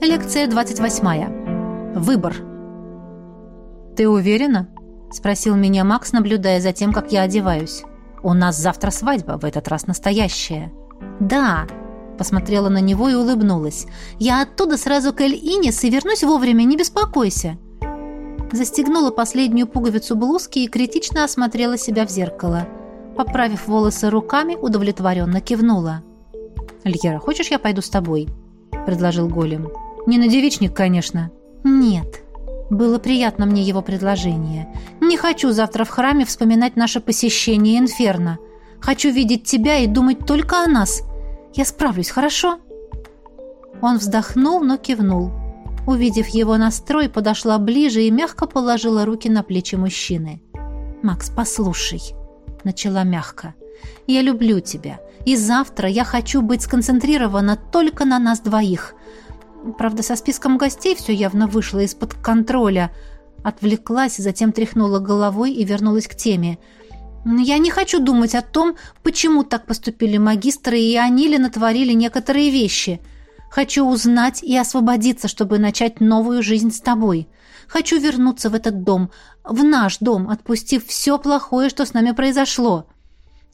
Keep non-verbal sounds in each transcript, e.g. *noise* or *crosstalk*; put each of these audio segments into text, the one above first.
Лекция 28. Выбор. «Ты уверена?» – спросил меня Макс, наблюдая за тем, как я одеваюсь. «У нас завтра свадьба, в этот раз настоящая». «Да», – посмотрела на него и улыбнулась. «Я оттуда сразу к Эль-Инес и вернусь вовремя, не беспокойся». Застегнула последнюю пуговицу блузки и критично осмотрела себя в зеркало. Поправив волосы руками, удовлетворенно кивнула. «Льера, хочешь, я пойду с тобой?» – предложил голем. Не на девичник, конечно. Нет. Было приятно мне его предложение. Не хочу завтра в храме вспоминать наше посещение Инферно. Хочу видеть тебя и думать только о нас. Я справлюсь, хорошо?» Он вздохнул, но кивнул. Увидев его настрой, подошла ближе и мягко положила руки на плечи мужчины. «Макс, послушай», — начала мягко. «Я люблю тебя, и завтра я хочу быть сконцентрирована только на нас двоих. Правда, со списком гостей все явно вышло из-под контроля. Отвлеклась, затем тряхнула головой и вернулась к теме. «Я не хочу думать о том, почему так поступили магистры и они ли натворили некоторые вещи. Хочу узнать и освободиться, чтобы начать новую жизнь с тобой. Хочу вернуться в этот дом, в наш дом, отпустив все плохое, что с нами произошло».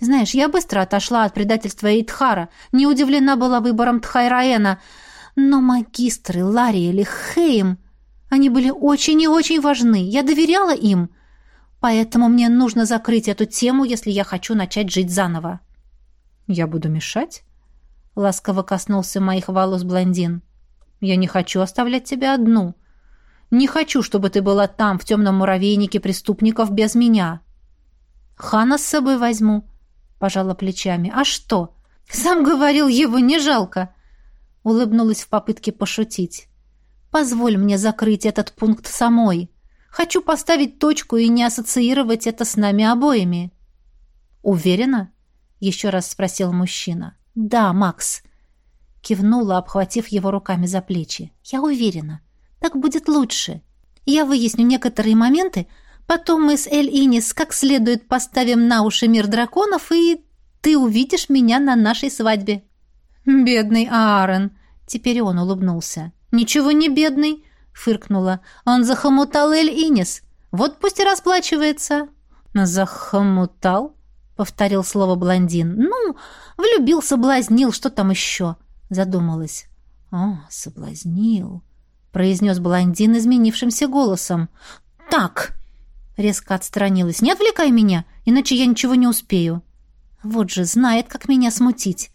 Знаешь, я быстро отошла от предательства Эйтхара, не удивлена была выбором Тхайраэна, но магистры Ларри или Хейм, они были очень и очень важны, я доверяла им, поэтому мне нужно закрыть эту тему, если я хочу начать жить заново». «Я буду мешать?» — ласково коснулся моих волос блондин. «Я не хочу оставлять тебя одну. Не хочу, чтобы ты была там, в темном муравейнике преступников, без меня». «Хана с собой возьму», — пожала плечами. «А что?» «Сам говорил, его не жалко улыбнулась в попытке пошутить. «Позволь мне закрыть этот пункт самой. Хочу поставить точку и не ассоциировать это с нами обоими». «Уверена?» — еще раз спросил мужчина. «Да, Макс», — кивнула, обхватив его руками за плечи. «Я уверена. Так будет лучше. Я выясню некоторые моменты, потом мы с Эль Инис как следует поставим на уши мир драконов, и ты увидишь меня на нашей свадьбе». «Бедный Аарон», Теперь он улыбнулся. «Ничего не бедный!» — фыркнула. «Он захомутал Эль-Инис. Вот пусть и расплачивается!» «Захомутал?» — повторил слово блондин. «Ну, влюбил, соблазнил, что там еще?» — задумалась. «О, соблазнил!» — произнес блондин изменившимся голосом. «Так!» — резко отстранилась. «Не отвлекай меня, иначе я ничего не успею!» «Вот же, знает, как меня смутить!»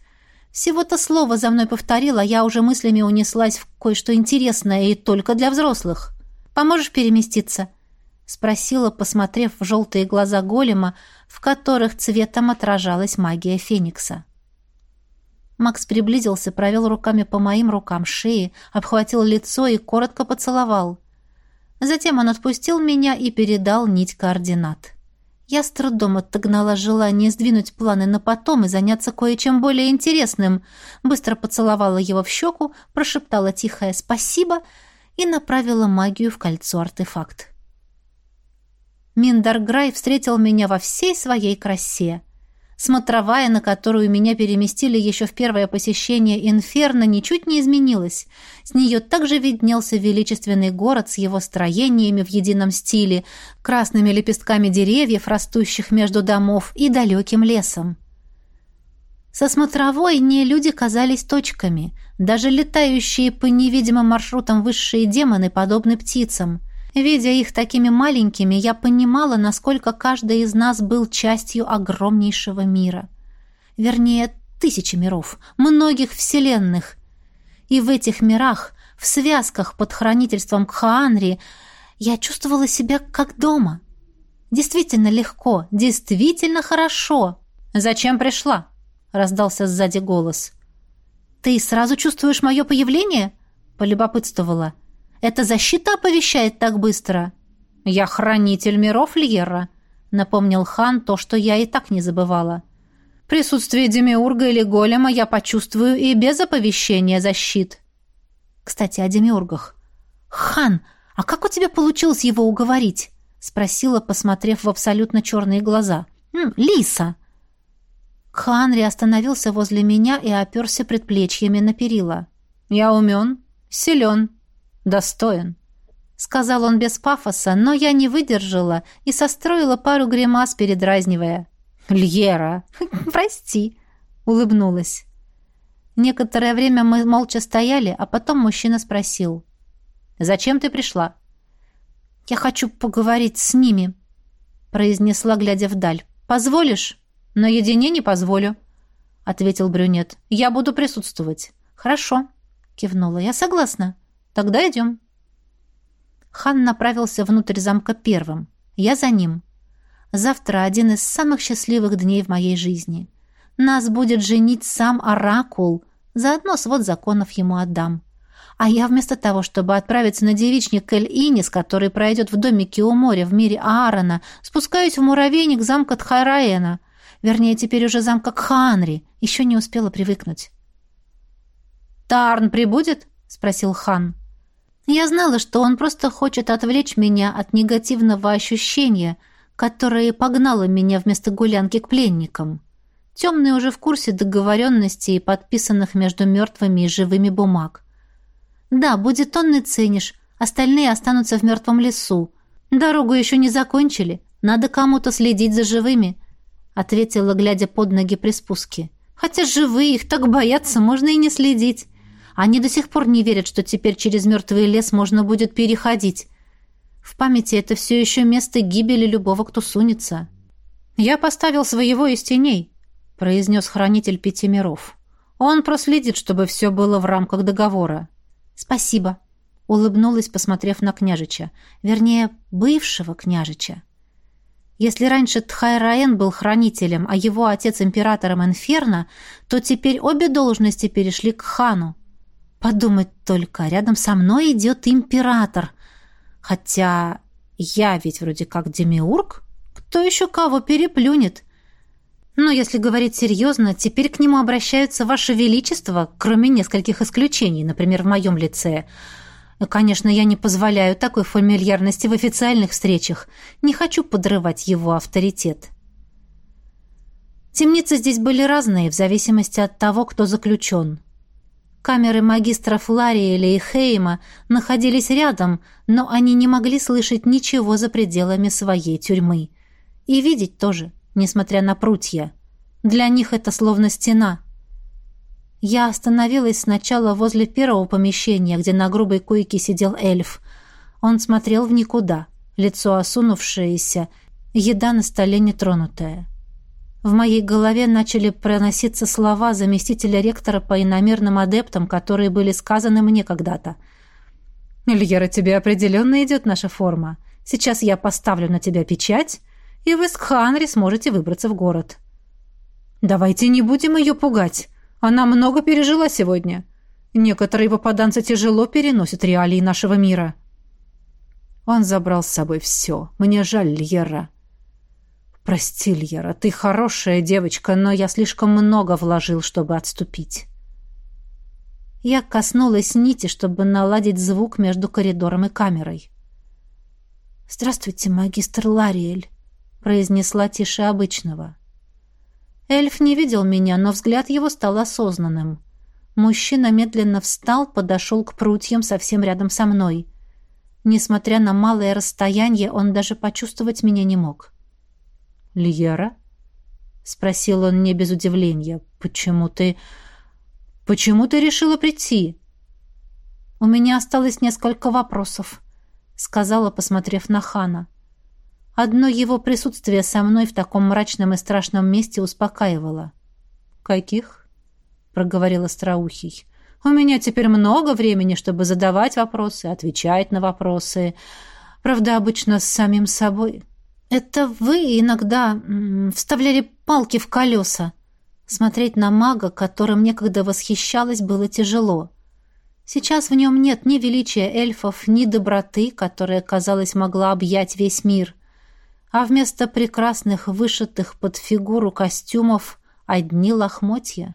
Всего-то слово за мной повторила, я уже мыслями унеслась в кое-что интересное и только для взрослых. Поможешь переместиться?» Спросила, посмотрев в желтые глаза голема, в которых цветом отражалась магия Феникса. Макс приблизился, провел руками по моим рукам шеи, обхватил лицо и коротко поцеловал. Затем он отпустил меня и передал нить координат. Я с трудом отогнала желание сдвинуть планы на потом и заняться кое-чем более интересным. Быстро поцеловала его в щеку, прошептала тихое «спасибо» и направила магию в кольцо артефакт. Миндарграй встретил меня во всей своей красе — Смотровая, на которую меня переместили еще в первое посещение Инферно, ничуть не изменилась. С нее также виднелся величественный город с его строениями в едином стиле, красными лепестками деревьев, растущих между домов, и далеким лесом. Со смотровой не люди казались точками, даже летающие по невидимым маршрутам высшие демоны подобны птицам – Видя их такими маленькими, я понимала, насколько каждый из нас был частью огромнейшего мира. Вернее, тысячи миров, многих вселенных. И в этих мирах, в связках под хранительством Кхаанри, я чувствовала себя как дома. Действительно легко, действительно хорошо. «Зачем пришла?» — раздался сзади голос. «Ты сразу чувствуешь мое появление?» — полюбопытствовала. — эта защита оповещает так быстро. Я хранитель миров Льера напомнил хан то, что я и так не забывала. Присутствие Демиурга или Голема я почувствую и без оповещения защит. Кстати, о Демиургах. Хан, а как у тебя получилось его уговорить? спросила, посмотрев в абсолютно черные глаза. «М, «Лиса!» Ханри остановился возле меня и оперся предплечьями на перила. «Я умен, силен, достоин», — сказал он без пафоса, но я не выдержала и состроила пару гримас, передразнивая. «Льера, *laughs* прости», — улыбнулась. Некоторое время мы молча стояли, а потом мужчина спросил. «Зачем ты пришла?» «Я хочу поговорить с ними», — произнесла, глядя вдаль. «Позволишь?» «Наедине не позволю», — ответил брюнет. «Я буду присутствовать». «Хорошо», — кивнула. «Я согласна». Тогда идем». Хан направился внутрь замка первым. Я за ним. Завтра один из самых счастливых дней в моей жизни. Нас будет женить сам Оракул. Заодно свод законов ему отдам. А я вместо того, чтобы отправиться на девичник к Эль-Инис, который пройдет в домике у моря в мире Аарона, спускаюсь в муравейник замка Тхайраэна. Вернее, теперь уже замка Ханри, Еще не успела привыкнуть. «Тарн прибудет?» — спросил хан. Я знала, что он просто хочет отвлечь меня от негативного ощущения, которое погнало меня вместо гулянки к пленникам. Темный уже в курсе договоренностей, подписанных между мертвыми и живыми бумаг. Да, будет он тонны ценишь, остальные останутся в мертвом лесу. Дорогу еще не закончили, надо кому-то следить за живыми, ответила, глядя под ноги при спуске. Хотя живые их так боятся, можно и не следить. Они до сих пор не верят, что теперь через мертвый лес можно будет переходить. В памяти это все еще место гибели любого, кто сунется. «Я поставил своего из теней», — произнес хранитель пяти миров. «Он проследит, чтобы все было в рамках договора». «Спасибо», — улыбнулась, посмотрев на княжича. Вернее, бывшего княжича. Если раньше Тхайраен был хранителем, а его отец императором Инферно, то теперь обе должности перешли к хану. Подумать только, рядом со мной идет император. Хотя я ведь вроде как демиург. Кто еще кого переплюнет? Но если говорить серьезно, теперь к нему обращаются Ваше Величество, кроме нескольких исключений, например, в моем лице. Конечно, я не позволяю такой фамильярности в официальных встречах. Не хочу подрывать его авторитет. Темницы здесь были разные, в зависимости от того, кто заключен. Камеры магистров Флария и Хейма находились рядом, но они не могли слышать ничего за пределами своей тюрьмы. И видеть тоже, несмотря на прутья. Для них это словно стена. Я остановилась сначала возле первого помещения, где на грубой койке сидел эльф. Он смотрел в никуда, лицо осунувшееся, еда на столе нетронутая. В моей голове начали проноситься слова заместителя ректора по иномерным адептам, которые были сказаны мне когда-то. «Льера, тебе определенно идет наша форма. Сейчас я поставлю на тебя печать, и вы с Кханри сможете выбраться в город». «Давайте не будем ее пугать. Она много пережила сегодня. Некоторые попаданцы тяжело переносят реалии нашего мира». Он забрал с собой все. Мне жаль Льера прости льера ты хорошая девочка но я слишком много вложил чтобы отступить. Я коснулась нити чтобы наладить звук между коридором и камерой. Здравствуйте магистр лариэль произнесла тише обычного. Эльф не видел меня но взгляд его стал осознанным. Мужчина медленно встал подошел к прутьям совсем рядом со мной. Несмотря на малое расстояние, он даже почувствовать меня не мог. «Льера?» — спросил он не без удивления. «Почему ты... почему ты решила прийти?» «У меня осталось несколько вопросов», — сказала, посмотрев на Хана. Одно его присутствие со мной в таком мрачном и страшном месте успокаивало. «Каких?» — проговорила Остроухий. «У меня теперь много времени, чтобы задавать вопросы, отвечать на вопросы. Правда, обычно с самим собой». Это вы иногда вставляли палки в колеса. Смотреть на мага, которым некогда восхищалась, было тяжело. Сейчас в нем нет ни величия эльфов, ни доброты, которая, казалось, могла объять весь мир. А вместо прекрасных, вышитых под фигуру костюмов одни лохмотья.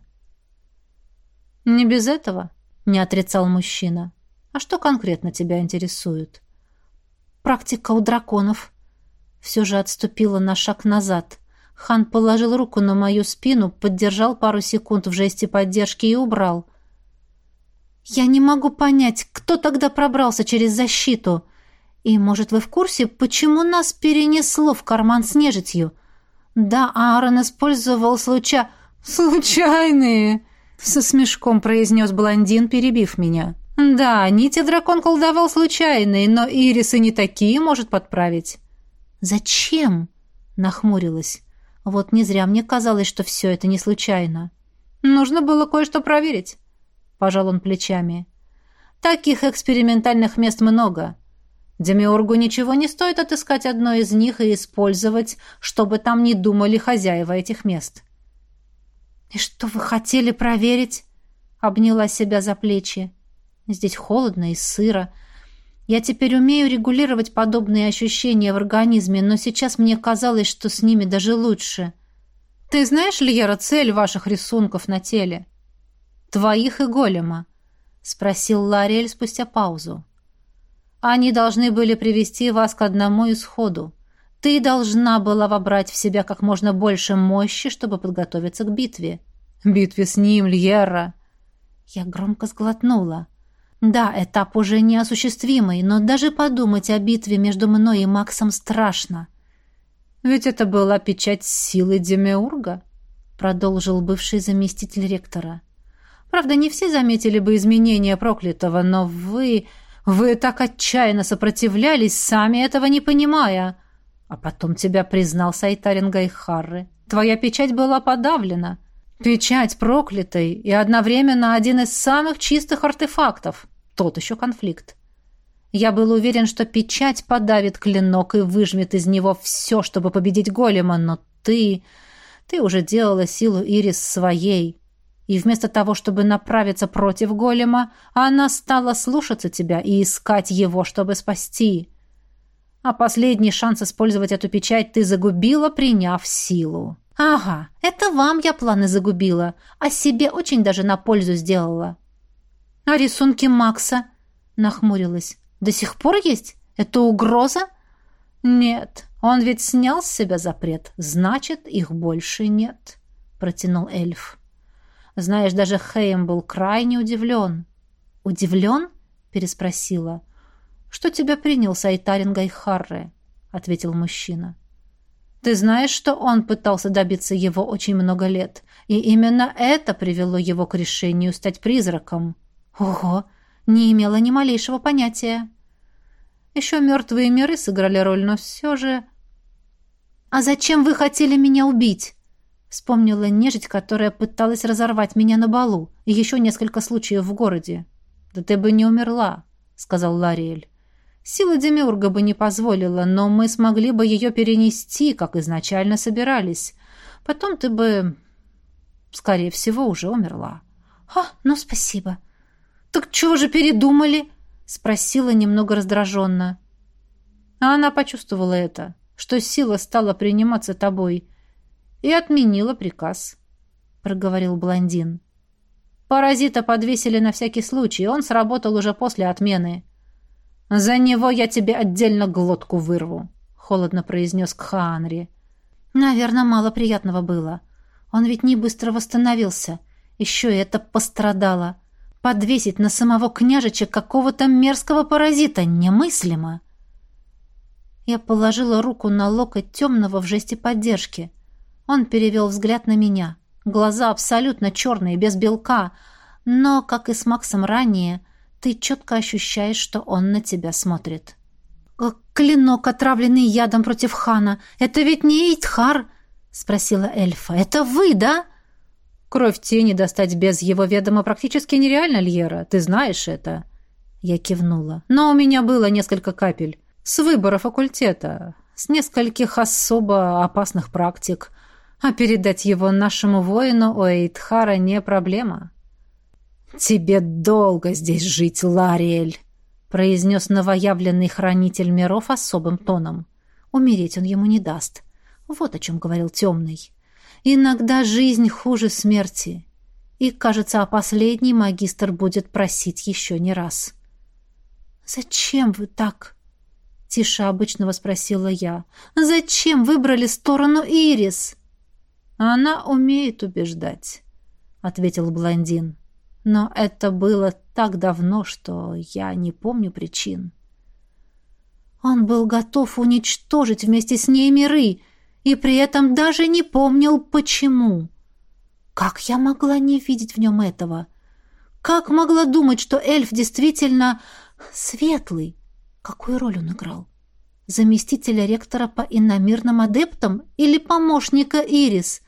«Не без этого», — не отрицал мужчина. «А что конкретно тебя интересует?» «Практика у драконов», все же отступила на шаг назад. Хан положил руку на мою спину, поддержал пару секунд в жесте поддержки и убрал. «Я не могу понять, кто тогда пробрался через защиту. И, может, вы в курсе, почему нас перенесло в карман с нежитью? Да, Аарон использовал случа... случайные!» Со смешком произнес блондин, перебив меня. «Да, нити дракон колдовал случайные, но ирисы не такие может подправить». Зачем? Нахмурилась. Вот не зря мне казалось, что все это не случайно. Нужно было кое-что проверить. Пожал он плечами. Таких экспериментальных мест много. Демиургу ничего не стоит отыскать одно из них и использовать, чтобы там не думали хозяева этих мест. «И что вы хотели проверить?» — обняла себя за плечи. «Здесь холодно и сыро. Я теперь умею регулировать подобные ощущения в организме, но сейчас мне казалось, что с ними даже лучше. Ты знаешь, Льера, цель ваших рисунков на теле? Твоих и голема, спросил Ларель спустя паузу. Они должны были привести вас к одному исходу. Ты должна была вобрать в себя как можно больше мощи, чтобы подготовиться к битве. Битве с ним, Льера. Я громко сглотнула. — да, этап уже неосуществимый, но даже подумать о битве между мной и Максом страшно. Ведь это была печать силы Демиурга, продолжил бывший заместитель ректора. Правда, не все заметили бы изменения проклятого, но вы... Вы так отчаянно сопротивлялись, сами этого не понимая. А потом тебя признал Сайтарин Гайхарры. Твоя печать была подавлена. Печать проклятой и одновременно один из самых чистых артефактов. Тот еще конфликт. Я был уверен, что печать подавит клинок и выжмет из него все, чтобы победить голема, но ты... Ты уже делала силу Ирис своей. И вместо того, чтобы направиться против голема, она стала слушаться тебя и искать его, чтобы спасти. А последний шанс использовать эту печать ты загубила, приняв силу. «Ага, это вам я планы загубила, а себе очень даже на пользу сделала. А рисунки Макса?» — нахмурилась. «До сих пор есть? Это угроза?» «Нет, он ведь снял с себя запрет. Значит, их больше нет», — протянул эльф. Знаешь, даже Хейм был крайне удивлен. «Удивлен?» — переспросила. «Что тебя принял Сайтарин Гайхарре?» — ответил мужчина. «Ты знаешь, что он пытался добиться его очень много лет, и именно это привело его к решению стать призраком. Ого, не имела ни малейшего понятия. Еще мертвые миры сыграли роль, но все же... «А зачем вы хотели меня убить?» Вспомнила нежить, которая пыталась разорвать меня на балу, и еще несколько случаев в городе. «Да ты бы не умерла», — сказал Лариэль. «Сила Демиурга бы не позволила, но мы смогли бы ее перенести, как изначально собирались. Потом ты бы, скорее всего, уже умерла». Ха, ну спасибо», «Так чего же передумали?» — спросила немного раздраженно. А она почувствовала это, что сила стала приниматься тобой, и отменила приказ, — проговорил блондин. Паразита подвесили на всякий случай, он сработал уже после отмены. «За него я тебе отдельно глотку вырву», — холодно произнес Кхаанри. «Наверное, мало приятного было. Он ведь не быстро восстановился. Еще и это пострадало». Подвесить на самого княжича какого-то мерзкого паразита немыслимо. Я положила руку на локоть темного в жесте поддержки. Он перевел взгляд на меня. Глаза абсолютно черные, без белка. Но, как и с Максом ранее, ты четко ощущаешь, что он на тебя смотрит. «Э, «Клинок, отравленный ядом против хана, это ведь не Эйтхар?» — спросила эльфа. «Это вы, да?» Кровь тени достать без его ведома практически нереально, Льера, ты знаешь это. Я кивнула. Но у меня было несколько капель. С выбора факультета, с нескольких особо опасных практик. А передать его нашему воину у Эйтхара не проблема. «Тебе долго здесь жить, Лариэль!» произнес новоявленный хранитель миров особым тоном. «Умереть он ему не даст. Вот о чем говорил темный». Иногда жизнь хуже смерти. И, кажется, о последней магистр будет просить еще не раз. «Зачем вы так?» — тише обычного спросила я. «Зачем выбрали сторону Ирис?» «Она умеет убеждать», — ответил блондин. «Но это было так давно, что я не помню причин». Он был готов уничтожить вместе с ней миры — и при этом даже не помнил почему. Как я могла не видеть в нем этого? Как могла думать, что эльф действительно светлый? Какую роль он играл? Заместителя ректора по иномирным адептам или помощника Ирис?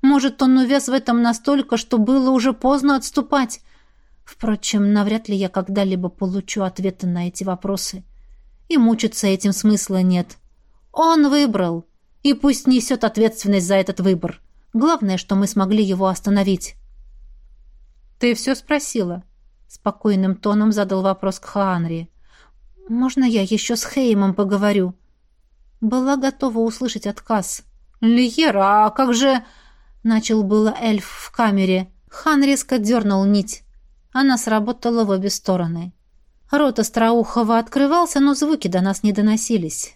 Может, он увяз в этом настолько, что было уже поздно отступать? Впрочем, навряд ли я когда-либо получу ответы на эти вопросы. И мучиться этим смысла нет. Он выбрал. И пусть несет ответственность за этот выбор. Главное, что мы смогли его остановить». «Ты все спросила?» Спокойным тоном задал вопрос к Ханри. «Можно я еще с Хеймом поговорю?» Была готова услышать отказ. «Лиера, а как же...» Начал было эльф в камере. Хан резко дернул нить. Она сработала в обе стороны. Рот Остроухова открывался, но звуки до нас не доносились.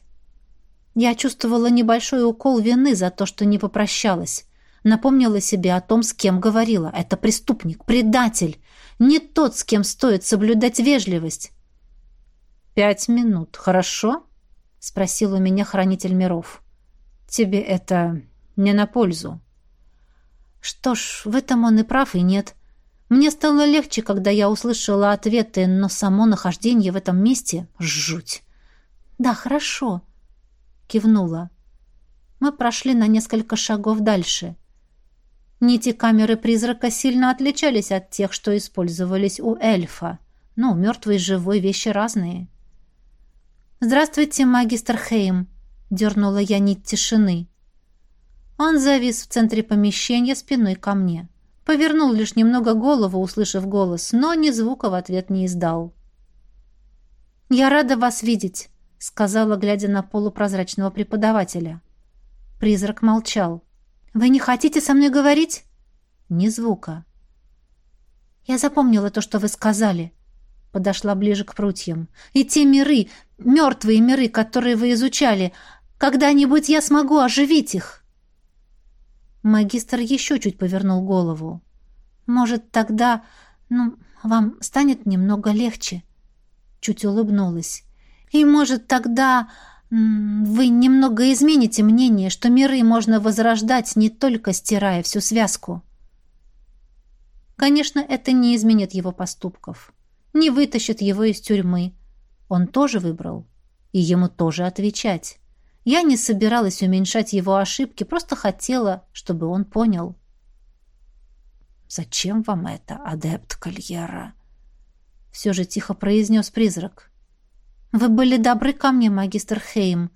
Я чувствовала небольшой укол вины за то, что не попрощалась. Напомнила себе о том, с кем говорила. Это преступник, предатель. Не тот, с кем стоит соблюдать вежливость. «Пять минут, хорошо?» — спросил у меня хранитель миров. «Тебе это не на пользу». Что ж, в этом он и прав, и нет. Мне стало легче, когда я услышала ответы, но само нахождение в этом месте — жуть. «Да, хорошо», кивнула. Мы прошли на несколько шагов дальше. Нити камеры призрака сильно отличались от тех, что использовались у эльфа. Ну, мертвый и живой вещи разные. «Здравствуйте, магистр Хейм», — дернула я нить тишины. Он завис в центре помещения спиной ко мне. Повернул лишь немного голову, услышав голос, но ни звука в ответ не издал. «Я рада вас видеть сказала, глядя на полупрозрачного преподавателя. Призрак молчал. «Вы не хотите со мной говорить?» «Ни звука». «Я запомнила то, что вы сказали», — подошла ближе к прутьям. «И те миры, мертвые миры, которые вы изучали, когда-нибудь я смогу оживить их». Магистр еще чуть повернул голову. «Может, тогда, ну, вам станет немного легче?» Чуть улыбнулась. И, может, тогда вы немного измените мнение, что миры можно возрождать, не только стирая всю связку. Конечно, это не изменит его поступков, не вытащит его из тюрьмы. Он тоже выбрал, и ему тоже отвечать. Я не собиралась уменьшать его ошибки, просто хотела, чтобы он понял. «Зачем вам это, адепт Кольера?» Все же тихо произнес призрак. Вы были добры ко мне, магистр Хейм,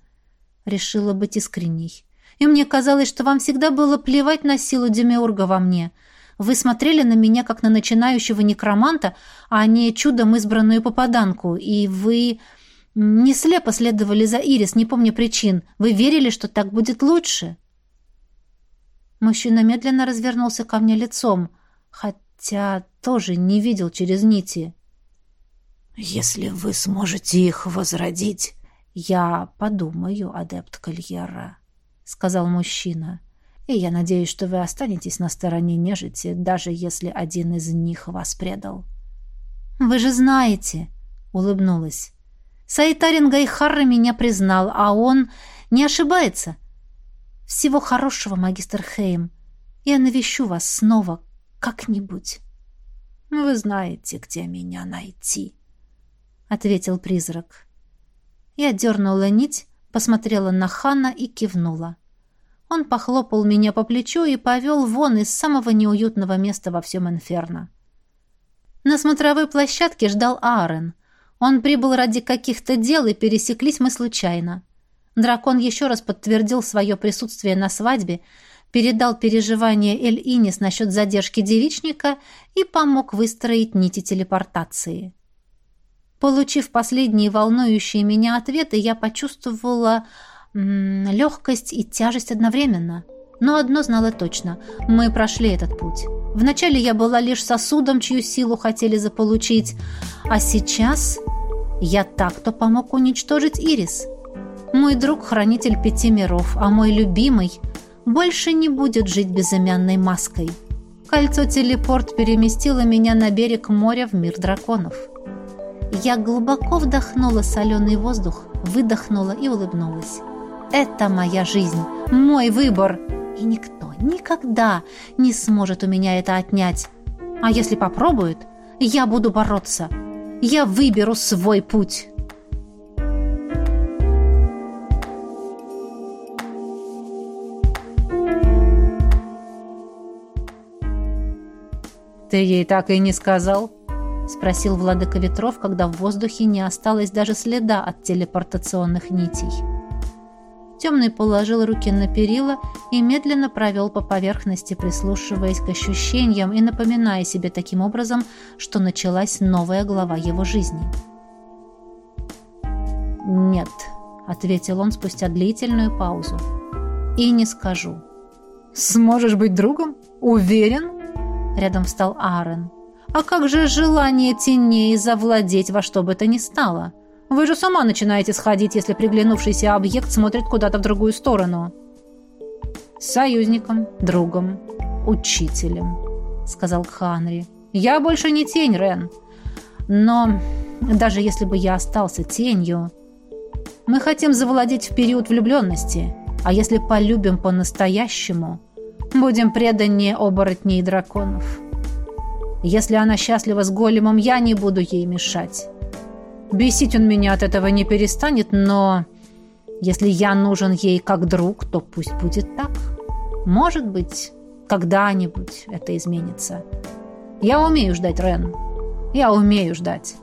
решила быть искренней. И мне казалось, что вам всегда было плевать на силу Демиурга во мне. Вы смотрели на меня как на начинающего некроманта, а не чудом избранную попаданку, и вы не слепо следовали за Ирис, не помню причин. Вы верили, что так будет лучше. Мужчина медленно развернулся ко мне лицом, хотя тоже не видел через нити. Если вы сможете их возродить, я подумаю, адепт Кальера, сказал мужчина. И я надеюсь, что вы останетесь на стороне нежити, даже если один из них вас предал. Вы же знаете, улыбнулась. Сайтарин Гайхарра меня признал, а он не ошибается. Всего хорошего, магистр Хейм. Я навещу вас снова как-нибудь. Вы знаете, где меня найти ответил призрак. Я дернула нить, посмотрела на Хана и кивнула. Он похлопал меня по плечу и повел вон из самого неуютного места во всем инферно. На смотровой площадке ждал Аарон. Он прибыл ради каких-то дел, и пересеклись мы случайно. Дракон еще раз подтвердил свое присутствие на свадьбе, передал переживания Эль-Инис насчет задержки девичника и помог выстроить нити телепортации. Получив последние волнующие меня ответы, я почувствовала легкость и тяжесть одновременно. Но одно знала точно – мы прошли этот путь. Вначале я была лишь сосудом, чью силу хотели заполучить, а сейчас я так-то помог уничтожить Ирис. Мой друг – хранитель пяти миров, а мой любимый больше не будет жить безымянной маской. Кольцо-телепорт переместило меня на берег моря в мир драконов. Я глубоко вдохнула соленый воздух, выдохнула и улыбнулась. «Это моя жизнь, мой выбор!» И никто никогда не сможет у меня это отнять. А если попробует, я буду бороться. Я выберу свой путь!» «Ты ей так и не сказал?» спросил владыка ветров, когда в воздухе не осталось даже следа от телепортационных нитей. Темный положил руки на перила и медленно провел по поверхности, прислушиваясь к ощущениям и напоминая себе таким образом, что началась новая глава его жизни. «Нет», — ответил он спустя длительную паузу, — «и не скажу». «Сможешь быть другом? Уверен?» Рядом встал Аарон. А как же желание теней завладеть во что бы то ни стало? Вы же сама начинаете сходить, если приглянувшийся объект смотрит куда-то в другую сторону. Союзником, другом, учителем, сказал Ханри. Я больше не тень, Рен. Но даже если бы я остался тенью, мы хотим завладеть в период влюбленности. А если полюбим по-настоящему, будем преданнее оборотней и драконов. Если она счастлива с големом, я не буду ей мешать. Бесить он меня от этого не перестанет, но если я нужен ей как друг, то пусть будет так. Может быть, когда-нибудь это изменится. Я умею ждать, Рен. Я умею ждать.